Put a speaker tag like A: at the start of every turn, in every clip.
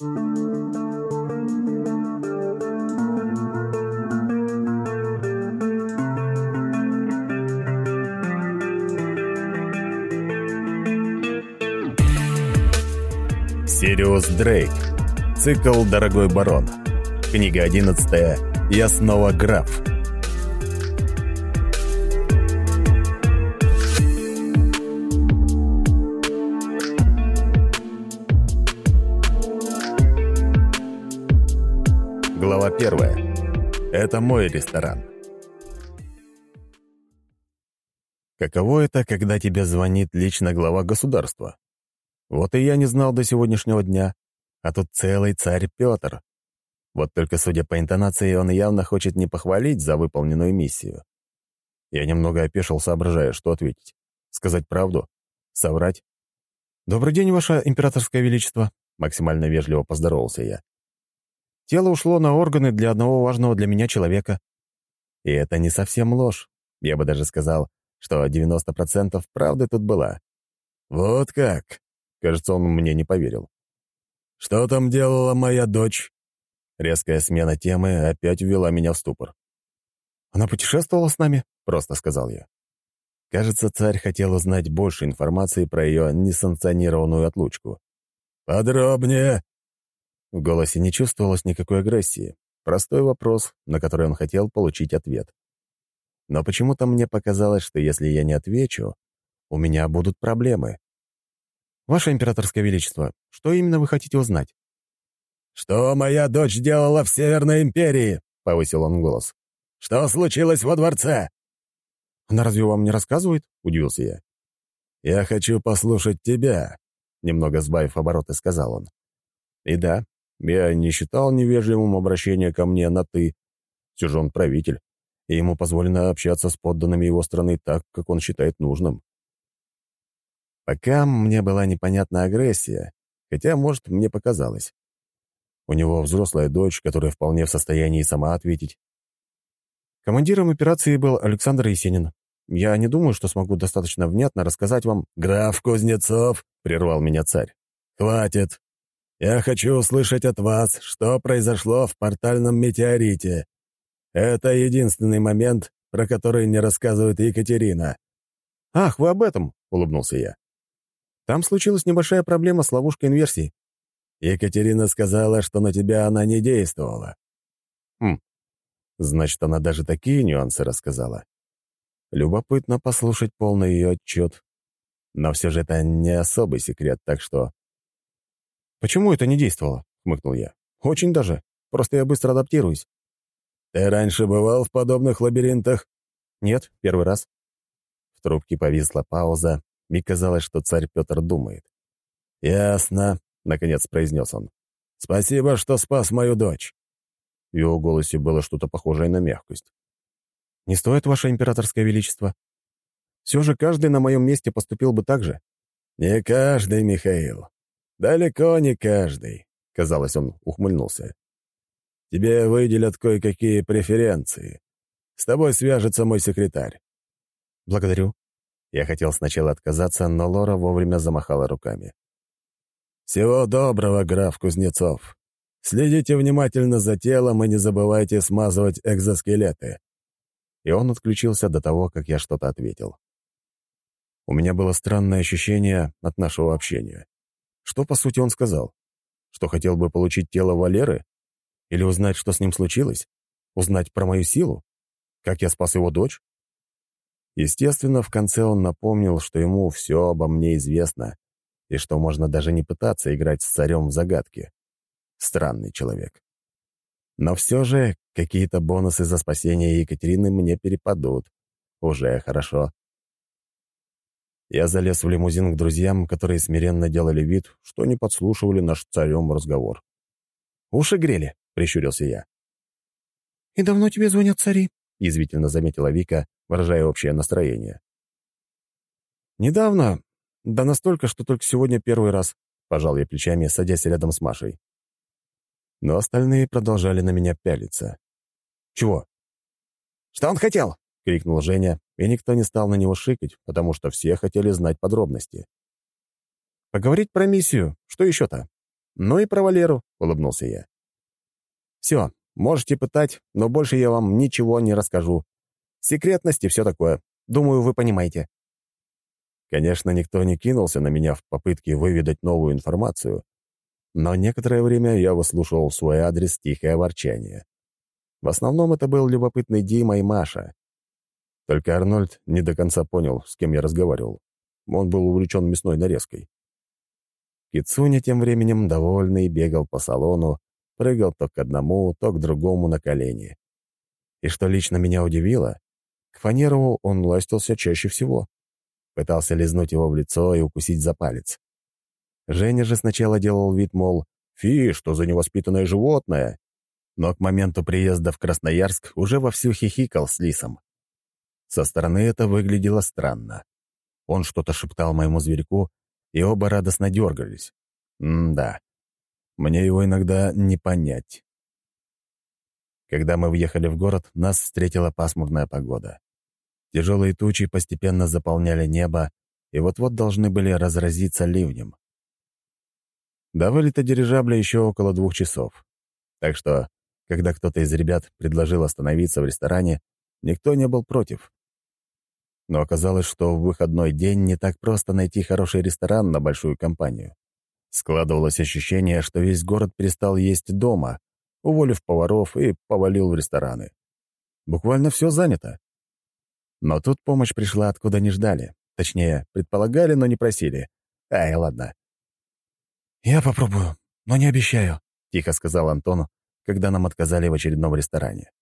A: Сириус Дрейк. Цикл «Дорогой барон». Книга 11. Я снова граф. Это мой ресторан. Каково это, когда тебе звонит лично глава государства? Вот и я не знал до сегодняшнего дня, а тут целый царь Петр. Вот только, судя по интонации, он явно хочет не похвалить за выполненную миссию. Я немного опешил, соображая, что ответить. Сказать правду? Соврать? «Добрый день, Ваше Императорское Величество», — максимально вежливо поздоровался я. «Тело ушло на органы для одного важного для меня человека». И это не совсем ложь. Я бы даже сказал, что 90% правды тут была.
B: «Вот как!»
A: Кажется, он мне не поверил.
B: «Что там делала моя дочь?»
A: Резкая смена темы опять ввела меня в ступор. «Она путешествовала с нами?» — просто сказал я. Кажется, царь хотел узнать больше информации про ее несанкционированную отлучку.
B: «Подробнее!»
A: В голосе не чувствовалось никакой агрессии. Простой вопрос, на который он хотел получить ответ. Но почему-то мне показалось, что если я не отвечу, у меня будут проблемы. «Ваше императорское величество, что именно вы хотите узнать?»
B: «Что моя дочь делала в Северной империи?» — повысил он голос. «Что случилось во дворце?»
A: «Она разве вам не рассказывает?» — удивился я.
B: «Я хочу послушать тебя», — немного сбавив обороты, сказал он.
A: «И да, я не считал невежливым обращение ко мне на «ты». Все же он правитель, и ему позволено общаться с подданными его страны так, как он считает нужным. Пока мне была непонятна агрессия, хотя, может, мне показалось. У него взрослая дочь, которая вполне в состоянии сама ответить. Командиром операции был Александр Есенин. Я не думаю, что смогу достаточно внятно рассказать вам...
B: «Граф Кузнецов!» — прервал меня царь. «Хватит. Я хочу услышать от вас, что произошло в портальном метеорите. Это единственный момент, про который не рассказывает Екатерина».
A: «Ах, вы об этом!» — улыбнулся я. Там случилась небольшая проблема с ловушкой инверсии.
B: Екатерина сказала, что на тебя она не действовала.
A: Хм, значит, она даже такие нюансы рассказала. Любопытно послушать полный ее отчет. Но все же это не особый секрет, так что... «Почему это не действовало?» — хмыкнул я. «Очень даже. Просто я быстро адаптируюсь».
B: «Ты раньше бывал в подобных лабиринтах?»
A: «Нет, первый раз». В трубке повисла пауза, мне казалось, что царь Петр думает.
B: «Ясно», — наконец произнес он. «Спасибо, что спас мою дочь».
A: В его голосе было что-то похожее на мягкость. «Не стоит, ваше императорское величество. Все же каждый на моем месте поступил бы так же».
B: «Не каждый, Михаил. Далеко не каждый», — казалось, он ухмыльнулся. «Тебе выделят кое-какие преференции. С тобой свяжется мой секретарь».
A: «Благодарю», я хотел сначала отказаться, но Лора вовремя замахала руками.
B: «Всего доброго, граф Кузнецов. Следите внимательно за телом и не забывайте смазывать экзоскелеты».
A: И он отключился до того, как я что-то ответил. У меня было странное ощущение от нашего общения. Что, по сути, он сказал? Что хотел бы получить тело Валеры? Или узнать, что с ним случилось? Узнать про мою силу? Как я спас его дочь? Естественно, в конце он напомнил, что ему все обо мне известно, и что можно даже не пытаться играть с царем в загадки. Странный человек. Но все же какие-то бонусы за спасение Екатерины мне перепадут. Уже хорошо. Я залез в лимузин к друзьям, которые смиренно делали вид, что не подслушивали наш царем разговор. «Уши грели», — прищурился я.
C: «И давно тебе звонят цари?»
A: — язвительно заметила Вика, выражая общее настроение. «Недавно, да настолько, что только сегодня первый раз», — пожал я плечами, садясь рядом с Машей. Но остальные продолжали на меня пялиться. «Чего?»
C: «Что он хотел?»
A: — крикнул Женя, и никто не стал на него шикать, потому что все хотели знать подробности. «Поговорить про миссию, что еще-то? Ну и про Валеру», улыбнулся я. «Все, можете пытать, но больше я вам ничего не расскажу. Секретность и все такое. Думаю, вы понимаете». Конечно, никто не кинулся на меня в попытке выведать новую информацию, но некоторое время я выслушивал в свой адрес тихое ворчание. В основном это был любопытный Дима и Маша. Только Арнольд не до конца понял, с кем я разговаривал. Он был увлечен мясной нарезкой. Кицуня тем временем довольный бегал по салону, прыгал то к одному, то к другому на колени. И что лично меня удивило, к Фанерову он ластился чаще всего. Пытался лизнуть его в лицо и укусить за палец. Женя же сначала делал вид, мол, «Фи, что за невоспитанное животное!» Но к моменту приезда в Красноярск уже вовсю хихикал с лисом. Со стороны это выглядело странно. Он что-то шептал моему зверьку, и оба радостно дергались. М-да. Мне его иногда не понять. Когда мы въехали в город, нас встретила пасмурная погода. Тяжелые тучи постепенно заполняли небо, и вот-вот должны были разразиться ливнем. До вылета дирижабля еще около двух часов. Так что, когда кто-то из ребят предложил остановиться в ресторане, никто не был против. Но оказалось, что в выходной день не так просто найти хороший ресторан на большую компанию. Складывалось ощущение, что весь город перестал есть дома, уволив поваров и повалил в рестораны. Буквально все занято. Но тут помощь пришла, откуда не ждали. Точнее, предполагали, но не просили. Ай, ладно.
C: «Я попробую, но не обещаю», —
A: тихо сказал Антону, когда нам отказали в очередном ресторане.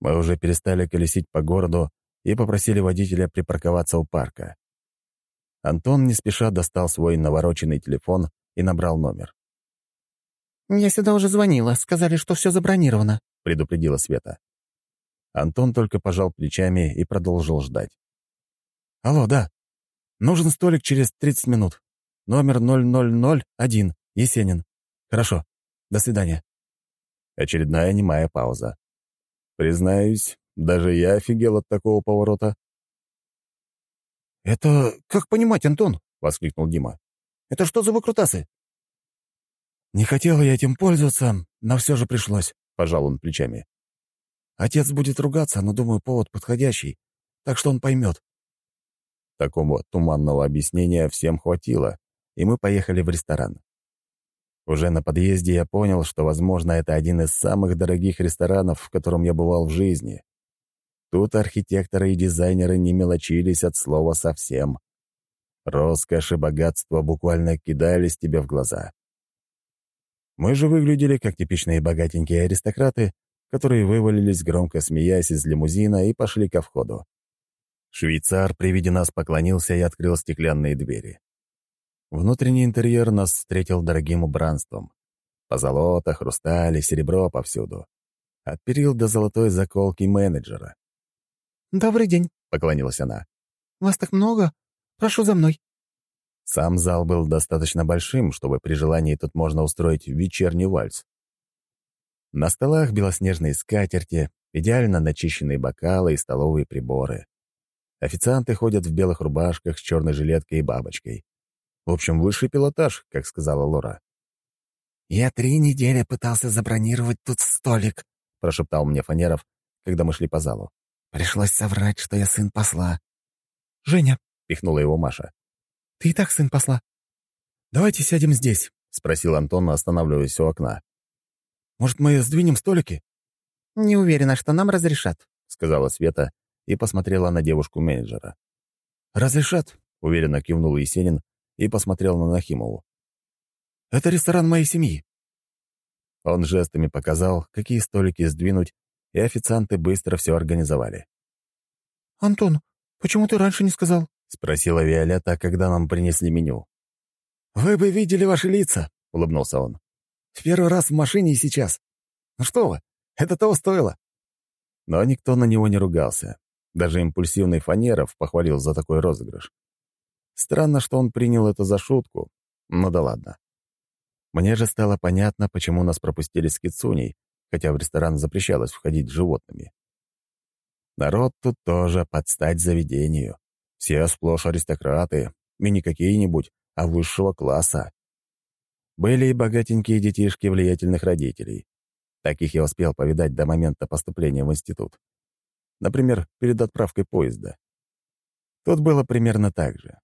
A: Мы уже перестали колесить по городу, и попросили водителя припарковаться у парка. Антон не спеша достал свой навороченный телефон и набрал номер.
C: «Я сюда уже звонила, сказали, что все забронировано», —
A: предупредила Света. Антон только пожал плечами и продолжил ждать.
C: «Алло, да. Нужен столик через 30 минут. Номер 0001, Есенин. Хорошо. До свидания».
A: Очередная немая пауза. Признаюсь, даже я офигел от такого поворота.
C: «Это как понимать, Антон?» — воскликнул Дима. «Это что за выкрутасы?» «Не хотел я этим пользоваться, но все же пришлось», — пожал он плечами. «Отец будет ругаться, но, думаю, повод подходящий, так что он поймет».
A: Такого туманного объяснения всем хватило, и мы поехали в ресторан. Уже на подъезде я понял, что, возможно, это один из самых дорогих ресторанов, в котором я бывал в жизни. Тут архитекторы и дизайнеры не мелочились от слова совсем. Роскошь и богатство буквально кидались тебе в глаза. Мы же выглядели как типичные богатенькие аристократы, которые вывалились, громко смеясь из лимузина, и пошли ко входу. Швейцар при виде нас поклонился и открыл стеклянные двери. Внутренний интерьер нас встретил дорогим убранством. Позолота, хрусталь и серебро повсюду. От перил до золотой заколки менеджера.
C: «Добрый день», — поклонилась она. «Вас так много? Прошу за мной».
A: Сам зал был достаточно большим, чтобы при желании тут можно устроить вечерний вальс. На столах белоснежные скатерти, идеально начищенные бокалы и столовые приборы. Официанты ходят в белых рубашках с черной жилеткой и бабочкой. В общем, высший пилотаж, как сказала Лора.
C: «Я три недели пытался забронировать тут столик», —
A: прошептал мне Фанеров, когда мы шли по залу.
C: Пришлось соврать, что я сын посла. «Женя», — пихнула его Маша, — «ты и так сын посла. Давайте сядем здесь», — спросил Антон, останавливаясь у окна. «Может, мы сдвинем столики?» «Не уверена, что нам разрешат», — сказала Света и посмотрела на девушку-менеджера. «Разрешат», — уверенно кивнул Есенин и посмотрел на Нахимову. «Это ресторан моей семьи». Он жестами показал, какие столики сдвинуть, и официанты быстро все организовали. «Антон, почему ты раньше не сказал?»
A: — спросила Виолетта, когда нам принесли меню.
C: «Вы бы видели ваши лица», — улыбнулся он. «В первый раз в машине и сейчас. Ну что вы, это того стоило».
A: Но никто на него не ругался. Даже импульсивный Фанеров похвалил за такой розыгрыш. Странно, что он принял это за шутку. Ну да ладно. Мне же стало понятно, почему нас пропустили с Кицуней, хотя в ресторан запрещалось входить с животными. Народ тут тоже под стать заведению. Все сплошь аристократы, и не какие-нибудь, а высшего класса. Были и богатенькие детишки влиятельных родителей. Таких я успел повидать до момента поступления в институт. Например, перед отправкой поезда. Тут было примерно так же.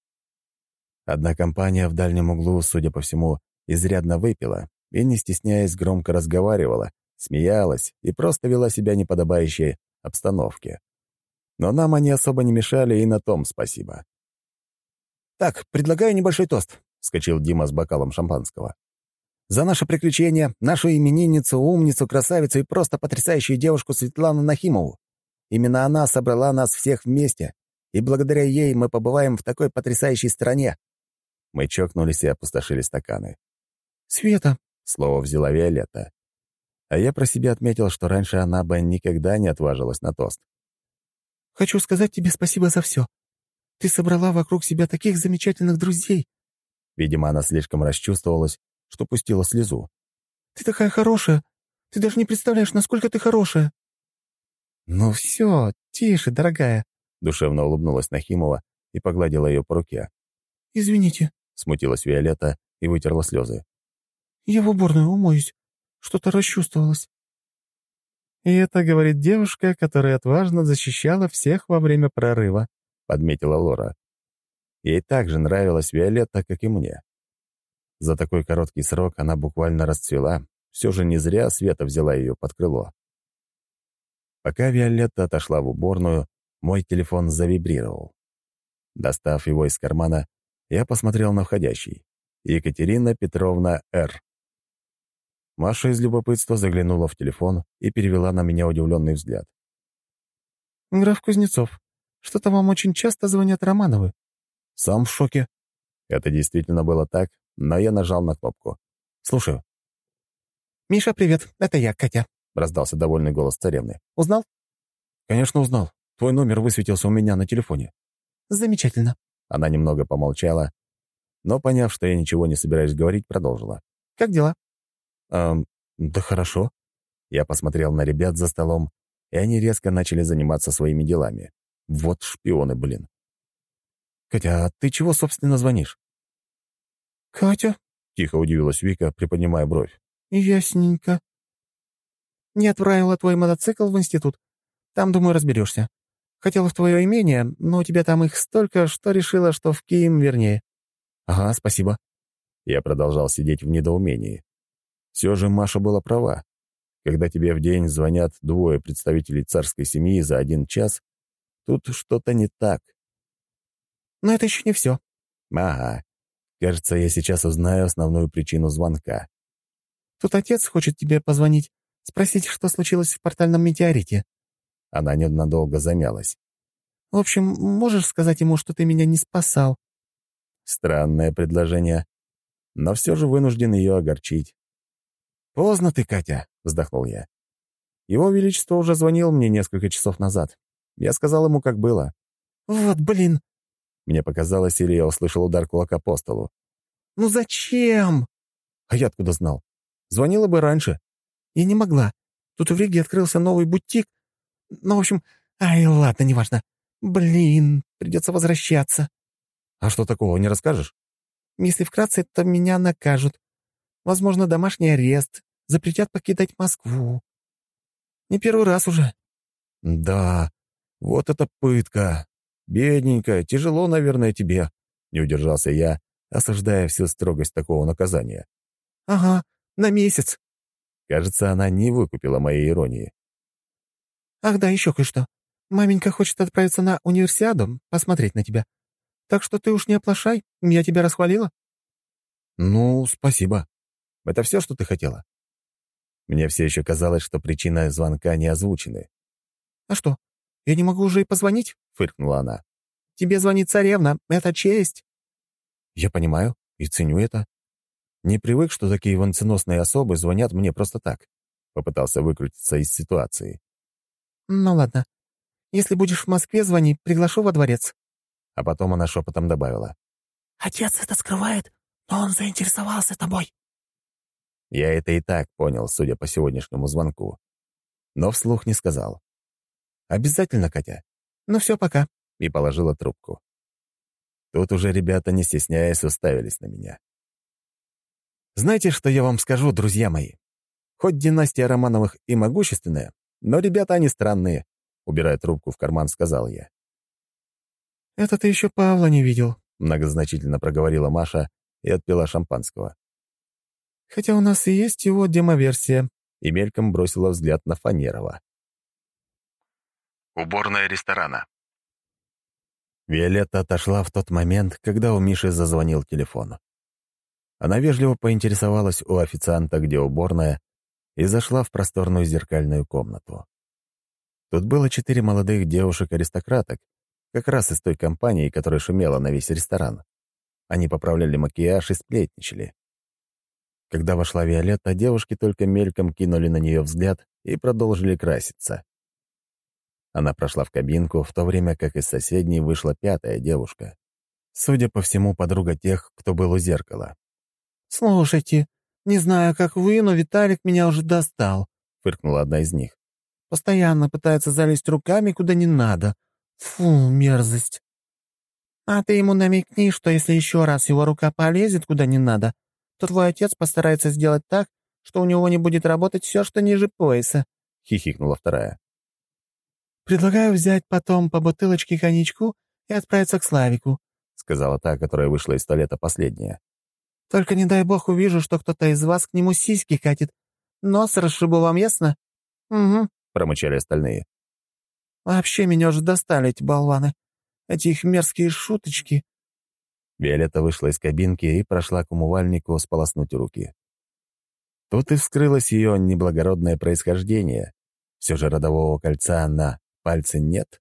A: Одна компания в дальнем углу, судя по всему, изрядно выпила и, не стесняясь, громко разговаривала, смеялась и просто вела себя неподобающей обстановке. Но нам они особо не мешали, и на том спасибо.
C: «Так, предлагаю небольшой тост», — вскочил Дима с бокалом шампанского. «За наше приключение, нашу именинницу, умницу, красавицу и просто потрясающую девушку Светлану Нахимову. Именно она собрала нас всех вместе, и благодаря ей мы побываем в такой потрясающей стране».
A: Мы чокнулись и опустошили стаканы.
C: «Света», —
A: слово взяла Виолетта. А я про себя отметил, что раньше она бы никогда не отважилась на тост.
C: «Хочу сказать тебе спасибо за все. Ты собрала вокруг себя таких замечательных друзей».
A: Видимо, она слишком расчувствовалась, что пустила слезу.
C: «Ты такая хорошая. Ты даже не представляешь, насколько ты хорошая». «Ну все, тише, дорогая», —
A: душевно улыбнулась Нахимова и погладила ее по руке.
C: «Извините», —
A: смутилась Виолетта и вытерла слезы.
C: «Я в уборную умоюсь. Что-то расчувствовалось».
D: «И это, — говорит девушка, которая отважно защищала всех во время прорыва», —
A: подметила Лора. Ей так же нравилась Виолетта, как и мне. За такой короткий срок она буквально расцвела, все же не зря Света взяла ее под крыло. Пока Виолетта отошла в уборную, мой телефон завибрировал. Достав его из кармана, я посмотрел на входящий. Екатерина Петровна Р. Маша из любопытства заглянула в телефон и перевела на меня удивленный взгляд.
D: «Граф Кузнецов, что-то вам очень часто звонят Романовы».
A: «Сам в шоке». Это действительно было так, но я нажал на кнопку. «Слушаю».
C: «Миша, привет. Это я, Катя.
A: — раздался довольный голос царевны.
C: «Узнал?»
A: «Конечно, узнал. Твой номер высветился у меня на телефоне».
C: «Замечательно».
A: Она немного помолчала, но, поняв, что я ничего не собираюсь говорить, продолжила.
C: «Как дела?»
A: «Эм, да хорошо». Я посмотрел на ребят за столом, и они резко начали заниматься своими делами. Вот шпионы, блин. «Катя, а ты чего, собственно, звонишь?»
D: «Катя?»
A: — тихо удивилась Вика, приподнимая бровь.
D: «Ясненько. Не отправила твой мотоцикл в институт. Там, думаю, разберешься. Хотела в твое имение, но у тебя там их столько, что решила, что в Киев вернее».
A: «Ага, спасибо». Я продолжал сидеть в недоумении. Все же Маша была права. Когда тебе в день звонят двое представителей царской семьи за один час, тут что-то не так.
C: Но это еще не все.
A: Ага. Кажется, я сейчас узнаю основную причину звонка.
D: Тут отец хочет тебе позвонить. Спросить, что случилось в портальном метеорите».
A: Она ненадолго замялась.
D: «В общем, можешь сказать ему, что ты меня не спасал?»
A: Странное предложение, но все же вынужден ее огорчить. «Поздно ты, Катя», — вздохнул я. «Его Величество уже звонил мне несколько часов назад. Я сказал ему, как было».
D: «Вот блин!»
A: Мне показалось, или я услышал удар кулака по столу.
D: «Ну зачем?»
A: «А я откуда знал? Звонила бы раньше».
D: Я не могла. Тут в Риге открылся новый бутик. Ну, в общем, ай, ладно, неважно. Блин, придется возвращаться.
A: А что такого, не расскажешь?
D: Если вкратце, то меня накажут. Возможно, домашний арест. Запретят покидать Москву. Не первый раз уже.
A: Да, вот это пытка. Бедненькая, тяжело, наверное, тебе. Не удержался я, осуждая всю строгость такого наказания.
D: Ага, на месяц.
A: Кажется, она не выкупила моей иронии.
D: «Ах да, еще кое-что. Маменька хочет отправиться на универсиаду, посмотреть на тебя. Так что ты уж не оплошай, я тебя расхвалила».
A: «Ну, спасибо. Это все, что ты хотела?» Мне все еще казалось, что причина звонка не озвучены.
D: «А что, я не могу уже и позвонить?» — фыркнула она. «Тебе звонит царевна, это честь».
A: «Я понимаю и ценю это. Не привык, что такие венценосные особы звонят мне просто так. Попытался выкрутиться из ситуации.
D: «Ну ладно. Если будешь в Москве, звони, приглашу во дворец».
A: А потом она шепотом добавила.
C: «Отец это скрывает, но он заинтересовался тобой».
A: Я это и так понял, судя по сегодняшнему звонку. Но вслух не сказал. «Обязательно, Катя.
D: Ну все, пока».
A: И положила трубку. Тут уже ребята, не стесняясь, уставились на меня. Знаете, что я вам скажу, друзья мои? Хоть династия Романовых и могущественная, но ребята они странные, — убирая трубку в карман, сказал я.
D: «Это ты еще Павла не видел», —
A: многозначительно проговорила Маша и отпила шампанского.
D: «Хотя у нас и есть его демоверсия», —
A: и мельком бросила взгляд на Фанерова. Уборная ресторана. Виолетта отошла в тот момент, когда у Миши зазвонил телефон. Она вежливо поинтересовалась у официанта, где уборная, и зашла в просторную зеркальную комнату. Тут было четыре молодых девушек-аристократок, как раз из той компании, которая шумела на весь ресторан. Они поправляли макияж и сплетничали. Когда вошла Виолетта, девушки только мельком кинули на нее взгляд и продолжили краситься. Она прошла в кабинку, в то время как из соседней вышла пятая девушка. Судя по всему, подруга тех, кто был у зеркала.
D: «Слушайте, не знаю, как вы, но Виталик меня уже достал», — фыркнула одна из них. «Постоянно пытается залезть руками куда не надо. Фу, мерзость». «А ты ему намекни, что если еще раз его рука полезет куда не надо, то твой отец постарается сделать так, что у него не будет работать все, что ниже пояса», — хихикнула вторая. «Предлагаю взять потом по бутылочке коньячку и отправиться к Славику», — сказала та, которая вышла из туалета последняя. «Только не дай бог увижу, что кто-то из вас к нему сиськи катит. Нос расшибу вам, ясно?» «Угу», — промычали остальные. «Вообще меня уже достали эти болваны. Эти их мерзкие шуточки».
A: Виолетта вышла из кабинки и прошла к умывальнику сполоснуть руки. Тут и вскрылось ее неблагородное происхождение. Все же родового кольца она пальце нет,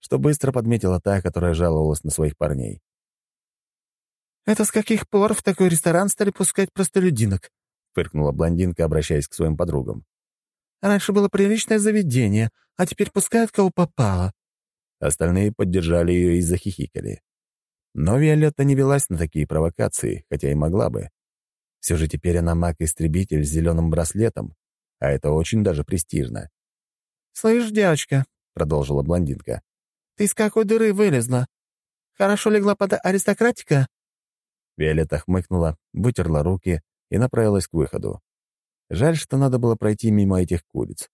A: что быстро подметила та, которая жаловалась на своих парней.
D: «Это с каких пор в такой ресторан стали пускать простолюдинок?» — фыркнула блондинка, обращаясь к своим подругам. «Раньше было приличное заведение, а теперь пускают кого попало».
A: Остальные поддержали ее и захихикали. Но Виолетта не велась на такие провокации, хотя и могла бы. Все же теперь она маг-истребитель с зеленым браслетом, а это очень даже престижно.
D: «Слышь, девочка, продолжила блондинка. «Ты из какой дыры вылезла? Хорошо легла под аристократика?»
A: Виолетта хмыкнула, вытерла руки и направилась к выходу. Жаль, что надо было пройти мимо этих куриц.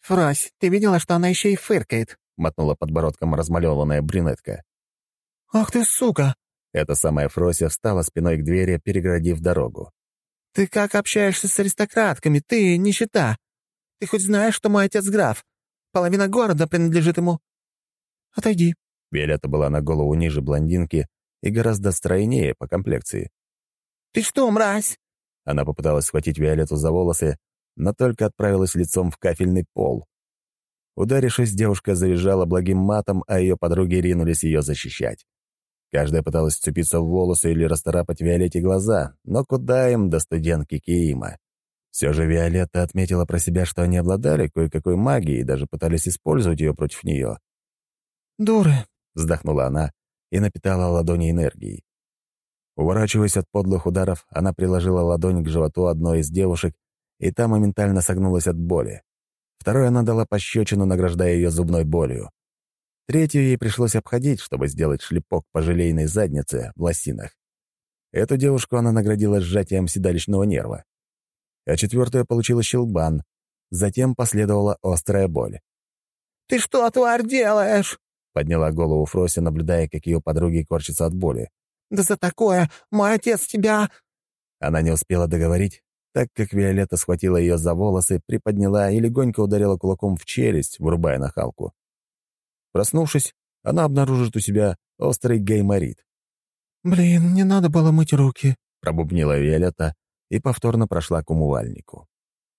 D: «Фрась, ты видела, что она еще и фыркает?» — мотнула подбородком размалеванная брюнетка. «Ах ты, сука!»
A: Эта самая Фрося встала спиной к двери, переградив дорогу.
D: «Ты как общаешься с аристократками? Ты нищета! Ты хоть знаешь, что мой отец граф? Половина города принадлежит ему. Отойди».
A: Виолетта была на голову ниже блондинки и гораздо стройнее по комплекции.
D: «Ты что, мразь?»
A: Она попыталась схватить Виолетту за волосы, но только отправилась лицом в кафельный пол. Ударившись, девушка завизжала благим матом, а ее подруги ринулись ее защищать. Каждая пыталась вцепиться в волосы или расторапать Виолетте глаза, но куда им до студентки Киима? Все же Виолетта отметила про себя, что они обладали кое-какой магией и даже пытались использовать ее против нее.
D: «Дуры!»
A: — вздохнула она и напитала ладони энергией. Уворачиваясь от подлых ударов, она приложила ладонь к животу одной из девушек, и та моментально согнулась от боли. Второй она дала пощечину, награждая ее зубной болью. Третью ей пришлось обходить, чтобы сделать шлепок по желейной заднице в лосинах. Эту девушку она наградила сжатием седалищного нерва а четвертая получила щелбан. Затем последовала острая боль.
D: «Ты что, тварь, делаешь?»
A: — подняла голову Фрося, наблюдая, как ее подруги корчатся от боли.
D: «Да за такое мой отец тебя...»
A: Она не успела договорить, так как Виолетта схватила ее за волосы, приподняла и легонько ударила кулаком в челюсть, вырубая нахалку. Проснувшись, она обнаружит у себя острый гайморит.
D: «Блин, не надо было мыть руки», —
A: пробубнила Виолетта, и повторно прошла к умывальнику.